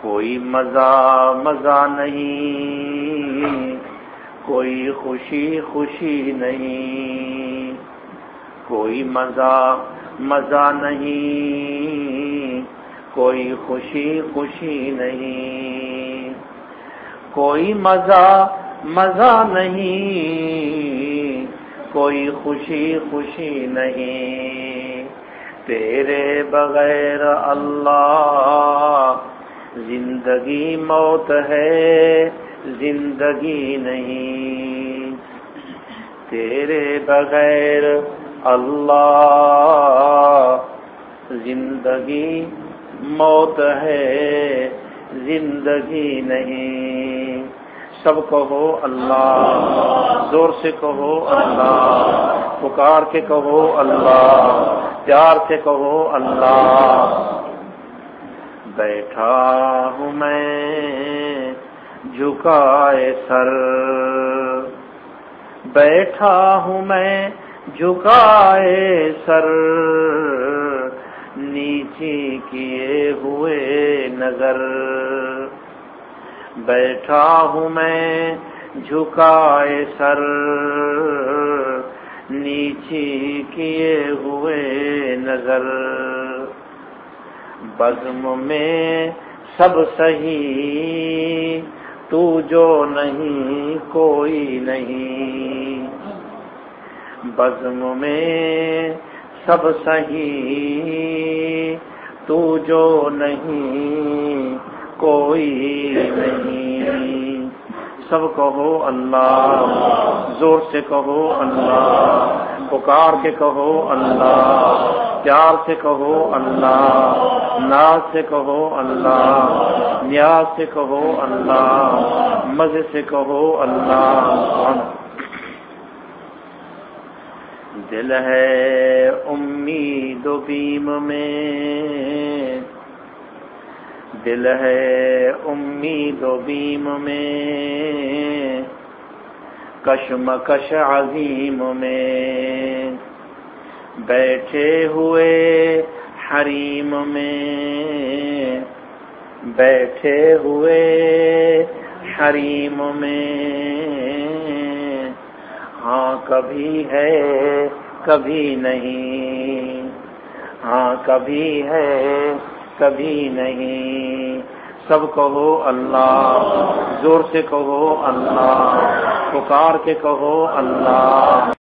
کوئی مزہ مزہ نہیں، کوئی خوشی خوشی نہیں، کوئی مزہ مزہ نہیں، کوئی خوشی خوشی نہیں، کوئی مزہ مزہ نہیں، کوئی خوشی خوشی نہیں، تیرے بغیر اللہ زندگی موت ہے، زندگی نہیں۔ تیرے بغیر اللہ زندگی موت ہے، زندگی نہیں۔ سب کہو اللہ، زور سے کہو اللہ، پکار کے کہو اللہ، پیار سے کہو اللہ۔ بیٹھا ہوں میں، جھکائے سر۔ بیٹھا ہوں میں، جھکائے سر۔ نیچے کیے ہوئے نظر۔ بیٹھا ہوں میں، جھکائے سر۔ نیچے کیے ہوئے نظر۔ بزم میں سب صحیح، تو جو نہیں کوئی نہیں۔ بزم میں سب صحیح، تو جو نہیں کوئی نہیں۔ سب کہو اللہ، زور سے کہو اللہ، پکار کے کہو اللہ، پیار سے کہو اللہ۔ ناز سے کہو اللہ نیاز سے کہو اللہ، مزے سے کہو اللہ۔ دل ہے امید و بیم میں، دل ہے امید و بیم میں، کشمکش عظیم میں۔ بیٹھے ہوئے حریم میں بیٹھے ہوئے حریم میں۔ ہاں کبھی ہے، کبھی نہیں۔ ہاں کبھی ہے، کبھی نہیں۔ سب کہو اللہ، زور سے کہو اللہ، پکار کے کہو اللہ۔